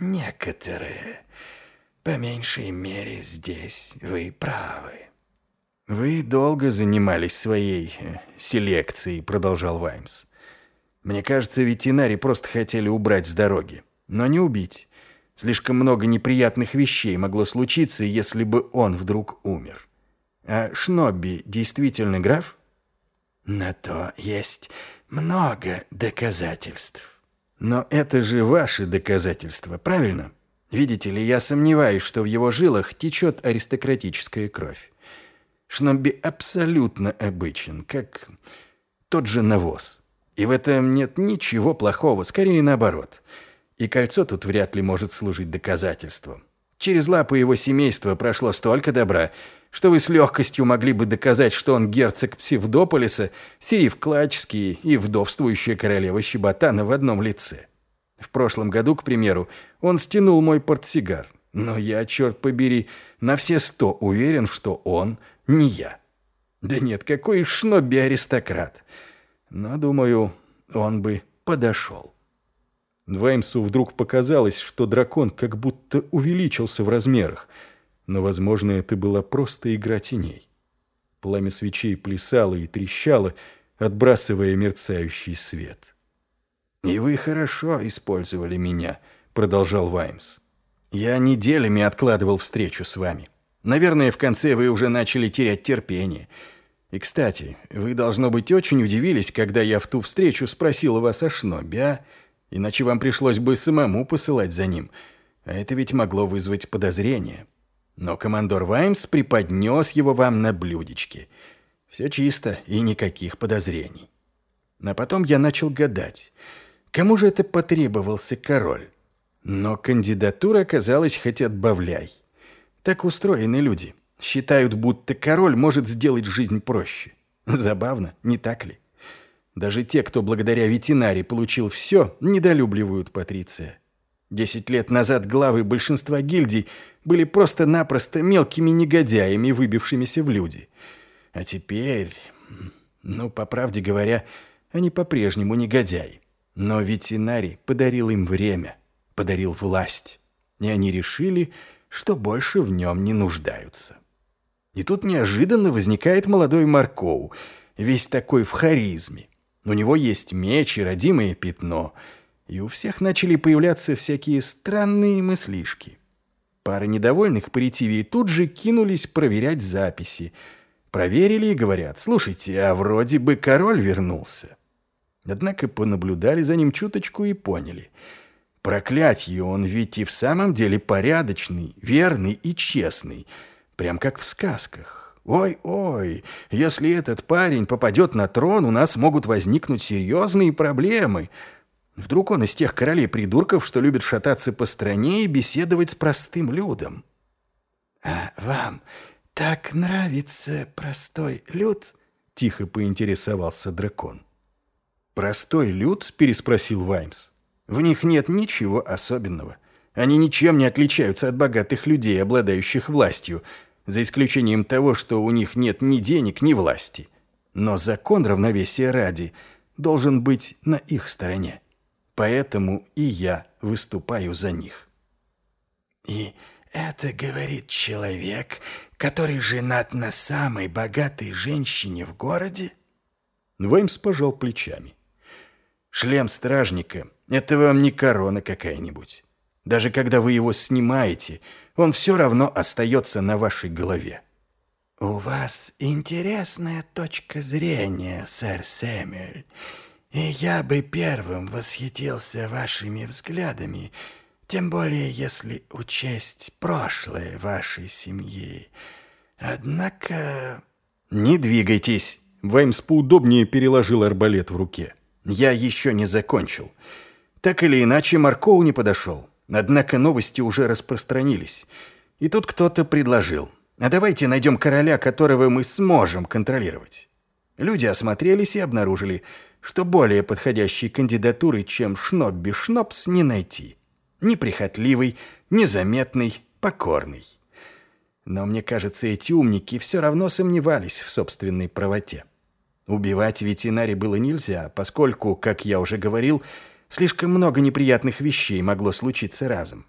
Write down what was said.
некоторые. По меньшей мере здесь вы правы. «Вы долго занимались своей э, селекцией», — продолжал Ваймс. «Мне кажется, ветеринари просто хотели убрать с дороги, но не убить. Слишком много неприятных вещей могло случиться, если бы он вдруг умер. А Шнобби действительно граф?» «На то есть много доказательств». «Но это же ваши доказательства, правильно?» Видите ли, я сомневаюсь, что в его жилах течет аристократическая кровь. Шнобби абсолютно обычен, как тот же навоз. И в этом нет ничего плохого, скорее наоборот. И кольцо тут вряд ли может служить доказательством. Через лапы его семейства прошло столько добра, что вы с легкостью могли бы доказать, что он герцог Псевдополиса, Сирив Клачский и вдовствующая королева Щеботана в одном лице. В прошлом году, к примеру, он стянул мой портсигар. Но я, черт побери, на все сто уверен, что он не я. Да нет, какой шноби аристократ. Но, думаю, он бы подошел. Ваймсу вдруг показалось, что дракон как будто увеличился в размерах. Но, возможно, это была просто игра теней. Пламя свечей плясало и трещало, отбрасывая мерцающий свет. «И вы хорошо использовали меня», — продолжал Ваймс. «Я неделями откладывал встречу с вами. Наверное, в конце вы уже начали терять терпение. И, кстати, вы, должно быть, очень удивились, когда я в ту встречу спросил вас о Шнобе, а? Иначе вам пришлось бы самому посылать за ним. А это ведь могло вызвать подозрение. Но командор Ваймс преподнес его вам на блюдечке. Все чисто и никаких подозрений. А потом я начал гадать — Кому же это потребовался король? Но кандидатура оказалась хоть отбавляй. Так устроены люди. Считают, будто король может сделать жизнь проще. Забавно, не так ли? Даже те, кто благодаря ветеринаре получил все, недолюбливают Патриция. Десять лет назад главы большинства гильдий были просто-напросто мелкими негодяями, выбившимися в люди. А теперь, ну, по правде говоря, они по-прежнему негодяи. Но ветеринарий подарил им время, подарил власть, и они решили, что больше в нем не нуждаются. И тут неожиданно возникает молодой Маркоу, весь такой в харизме. У него есть меч и родимое пятно, и у всех начали появляться всякие странные мыслишки. Пара недовольных по ретивии тут же кинулись проверять записи. Проверили и говорят, слушайте, а вроде бы король вернулся. Однако понаблюдали за ним чуточку и поняли. Проклятье, он ведь и в самом деле порядочный, верный и честный. Прям как в сказках. Ой-ой, если этот парень попадет на трон, у нас могут возникнуть серьезные проблемы. Вдруг он из тех королей-придурков, что любят шататься по стране и беседовать с простым людом. «А вам так нравится простой люд?» — тихо поинтересовался дракон. «Простой люд?» – переспросил Ваймс. «В них нет ничего особенного. Они ничем не отличаются от богатых людей, обладающих властью, за исключением того, что у них нет ни денег, ни власти. Но закон равновесия ради должен быть на их стороне. Поэтому и я выступаю за них». «И это говорит человек, который женат на самой богатой женщине в городе?» Ваймс пожал плечами. Шлем стражника — это вам не корона какая-нибудь. Даже когда вы его снимаете, он все равно остается на вашей голове. «У вас интересная точка зрения, сэр Сэмюэль, и я бы первым восхитился вашими взглядами, тем более если учесть прошлое вашей семьи. Однако...» «Не двигайтесь!» Ваймс поудобнее переложил арбалет в руке. Я еще не закончил. Так или иначе, Маркоу не подошел. Однако новости уже распространились. И тут кто-то предложил. А давайте найдем короля, которого мы сможем контролировать. Люди осмотрелись и обнаружили, что более подходящей кандидатуры, чем Шнобби Шнопс, не найти. Неприхотливый, незаметный, покорный. Но мне кажется, эти умники все равно сомневались в собственной правоте. Убивать ветеринари было нельзя, поскольку, как я уже говорил, Слишком много неприятных вещей могло случиться разом.